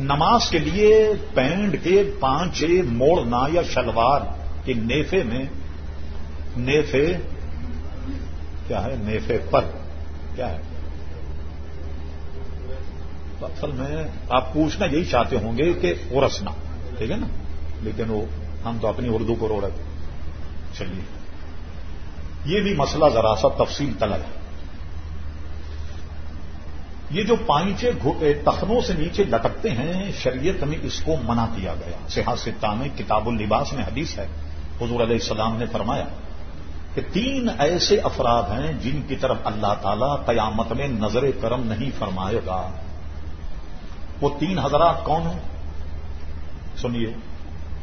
نماز کے لیے پینٹ کے پانچ موڑنا یا شلوار کے نیفے میں نیفے کیا ہے؟ نیفے پر کیا ہے؟ اصل میں آپ پوچھنا یہی چاہتے ہوں گے کہ ارسنا ٹھیک ہے نا؟ لیکن وہ ہم تو اپنی اردو کو رو رہے چلیے۔ یہ بھی مسئلہ ذرا سا تفصیل طلب ہے یہ جو پائچے تخنوں سے نیچے لٹکتے ہیں، شریعت میں اس کو منع کیا گیا۔ سیاست میں، کتاب اللباس میں حدیث ہے۔ حضور علیہ السلام نے فرمایا کہ تین ایسے افراد ہیں جن کی طرف اللہ تعالی قیامت میں نظر کرم نہیں فرمائے گا۔ وہ تین حضرات کون ہیں؟ سنیے۔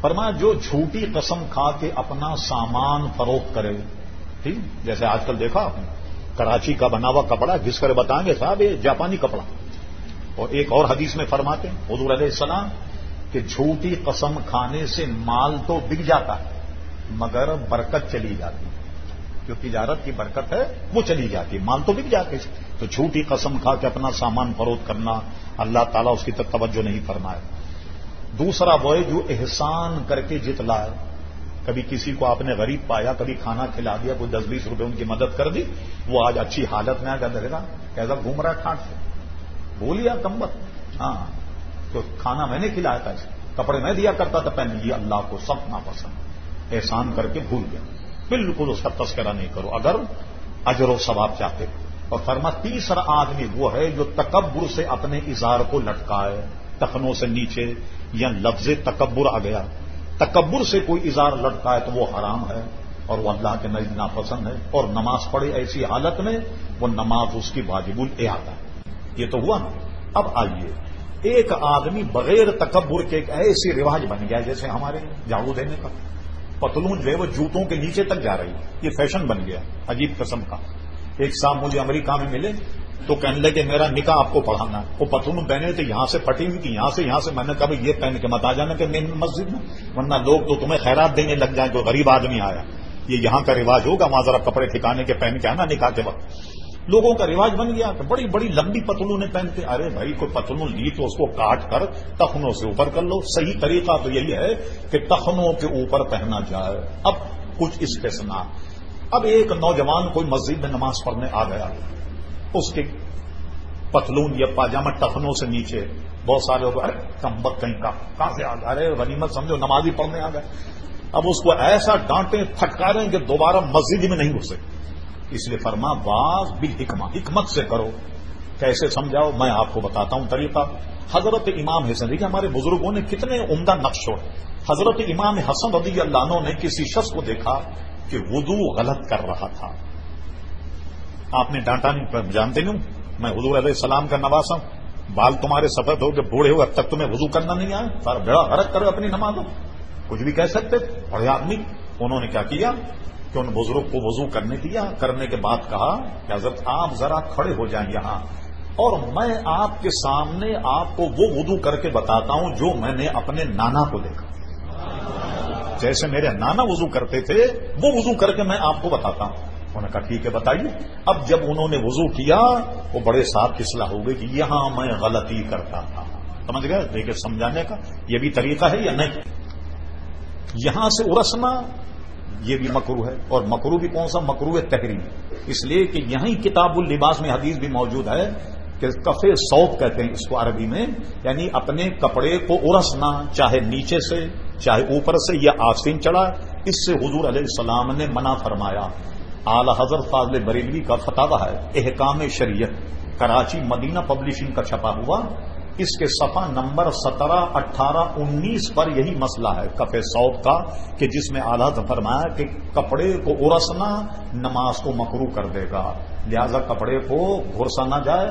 فرمایا، جو جھوٹی قسم کھا کے اپنا سامان فروخت کرے۔ ٹھیک؟ جیسے آج کل دیکھا آپ نے۔ کراچی کا بنا ہوا کپڑا گھس کر بتائیں گے صاحب، یہ جاپانی کپڑا۔ اور ایک اور حدیث میں فرماتے ہیں، حضور علیہ السلام کہ جھوٹی قسم کھانے سے مال تو بک جاتا ہے، مگر برکت چلی جاتی جو تجارت کی برکت ہے، وہ چلی جاتی ہے، مال تو بک جاتے تو جھوٹی قسم کھا کے اپنا سامان فروخت کرنا، اللہ تعالیٰ اس کی تک توجہ نہیں فرمائے۔ دوسرا وہ جو احسان کر کے جتلا ہے کبھی کسی کو آپ نے غریب پایا، کبھی کھانا کھلا دیا، کوئی دس بیس روپے ان کی مدد کر دی، وہ آج اچھی حالت میں آ کر دے گا کیسا گھوم رہا ہے کھانٹ سے۔ بولیا کمبت ہاں تو کھانا میں نے کھلایا تھا، کپڑے میں دیا کرتا تھا پہن یہ اللہ کو سب ناپسند۔ احسان کر کے بھول گیا۔ بالکل اس کا تذکرہ نہیں کرو۔ اگر اجر و ثواب چاہتے اور فرما، تیسرا آدمی وہ ہے جو تکبر سے اپنے اظہار کو لٹکائے، تخنوں سے نیچے یا لفظ تکبر آ گیا۔ تکبر سے کوئی اظہار لٹکائے تو وہ حرام ہے اور وہ اللہ کے نزد ناپسند ہے اور نماز پڑھے ایسی حالت میں وہ نماز اس کی واجب الادا ہے۔ یہ تو ہوا نا۔ اب آئیے۔ ایک آدمی بغیر تکبر کے ایک ایسی رواج بن گیا جیسے ہمارے جاڑو دینے کا۔ پتلون جو ہے وہ جوتوں کے نیچے تک جا رہی ہے۔ یہ فیشن بن گیا۔ عجیب قسم کا۔ ایک صاحب مجھے امریکہ میں ملے۔ تو کہنے لگے، میرا نکاح آپ کو پڑھانا وہ پتلون پہنے تھے یہاں سے پھٹی ہوئی تھی، یہاں سے یہاں سے۔ میں نے کہا یہ پہن کے مت آ جانا کہ مین مسجد میں ورنہ لوگ تو تمہیں خیرات دینے لگ جائیں جو غریب آدمی آیا یہ یہاں کا رواج ہوگا، وہاں ذرا کپڑے ٹھکانے کے پہن کے آنا نکاح کے وقت۔ لوگوں کا رواج بن گیا کہ بڑی بڑی لمبی پتلوں نے پہنتے ارے بھائی، کوئی پتلون لی تو اس کو کاٹ کر تخنوں سے اوپر کر لو۔ صحیح طریقہ تو یہی ہے کہ تخنوں کے اوپر پہنا جائے۔ اب کچھ اس کے سنا اب ایک نوجوان کوئی مسجد میں نماز پڑھنے آ گیا۔ اس کے پتلون یا پاجامہ ٹخنوں سے نیچے بہت سارے لوگ ارے کمبک کہیں کا کہاں سے آ گئے؟ ارے غنیمت سمجھو، نمازی پڑھنے آ گئے۔ اب اس کو ایسا ڈانٹے پھٹکارے کہ دوبارہ مسجد میں نہیں گھسے اس لیے فرما باز بھی حکمت حکمت سے کرو۔ کیسے سمجھاؤ؟ میں آپ کو بتاتا ہوں طریقہ۔ حضرت امام حسن دیکھیے ہمارے بزرگوں نے کتنے عمدہ نقش چھوڑے۔ حضرت امام حسن رضی اللہ عنہ نے کسی شخص کو دیکھا کہ وضو غلط کر رہا تھا۔ آپ نے ڈانٹا نہیں جانتے نہیں میں حضور علیہ السلام کا نواسا ہوں۔ بال تمہارے سفید ہو کہ بوڑھے ہو اب تک تمہیں وضو کرنا نہیں آیا۔ سارا بڑا حرک کرو اپنی نماز کچھ بھی کہہ سکتے، بڑے آدمی۔ انہوں نے کیا کیا؟ کہ ان بزرگ کو وضو کرنے دیا۔ کرنے کے بعد کہا کہ حضرت، آپ ذرا کھڑے ہو جائیں یہاں۔ اور میں آپ کے سامنے آپ کو وہ وضو کر کے بتاتا ہوں جو میں نے اپنے نانا کو دیکھا۔ جیسے میرے نانا وضو کرتے تھے، وہ وضو کر کے میں آپ کو بتاتا ہوں۔ انہوں نے کہا، ٹھیک ہے، بتائیے۔ اب جب انہوں نے وضو کیا، وہ بڑے صاف کسلا ہو گئے کہ یہاں میں غلطی کرتا تھا۔ سمجھ گئے؟ دیکھے سمجھانے کا یہ بھی طریقہ ہے یا نہیں؟ یہاں سے ارسنا، یہ بھی مکرو ہے۔ اور مکرو بھی کون سا؟ مکرو ہے تحریم۔ اس لیے کہ یہیں کتاب اللباس میں حدیث بھی موجود ہے کہ کفے سوپ کہتے ہیں اس کو عربی میں یعنی اپنے کپڑے کو ارسنا، چاہے نیچے سے، چاہے اوپر سے یا آسین چڑھا اس سے حضور علیہ السلام نے منع فرمایا۔ اعلی حضرت فاضل بریلوی کا فتح ہے، احکام شریعت، کراچی مدینہ پبلشنگ کا چھپا ہوا، اس کے صفحہ نمبر سترہ، اٹھارہ، انیس پر یہی مسئلہ ہے کفے سوپ کا، کہ جس میں آلہ فرمایا کہ کپڑے کو ارسنا، نماز کو مکرو کر دے گا۔ لہذا کپڑے کو گھرسا نہ جائے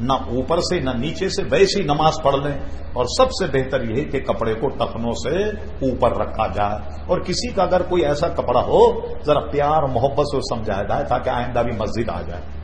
نہ اوپر سے نہ نیچے سے، ویسی نماز پڑھ لیں۔ اور سب سے بہتر یہ ہے کہ کپڑے کو ٹخنوں سے اوپر رکھا جائے۔ اور کسی کا اگر کوئی ایسا کپڑا ہو، ذرا پیار، محبت سے سمجھایا جائے تاکہ آئندہ بھی مسجد آ جائے۔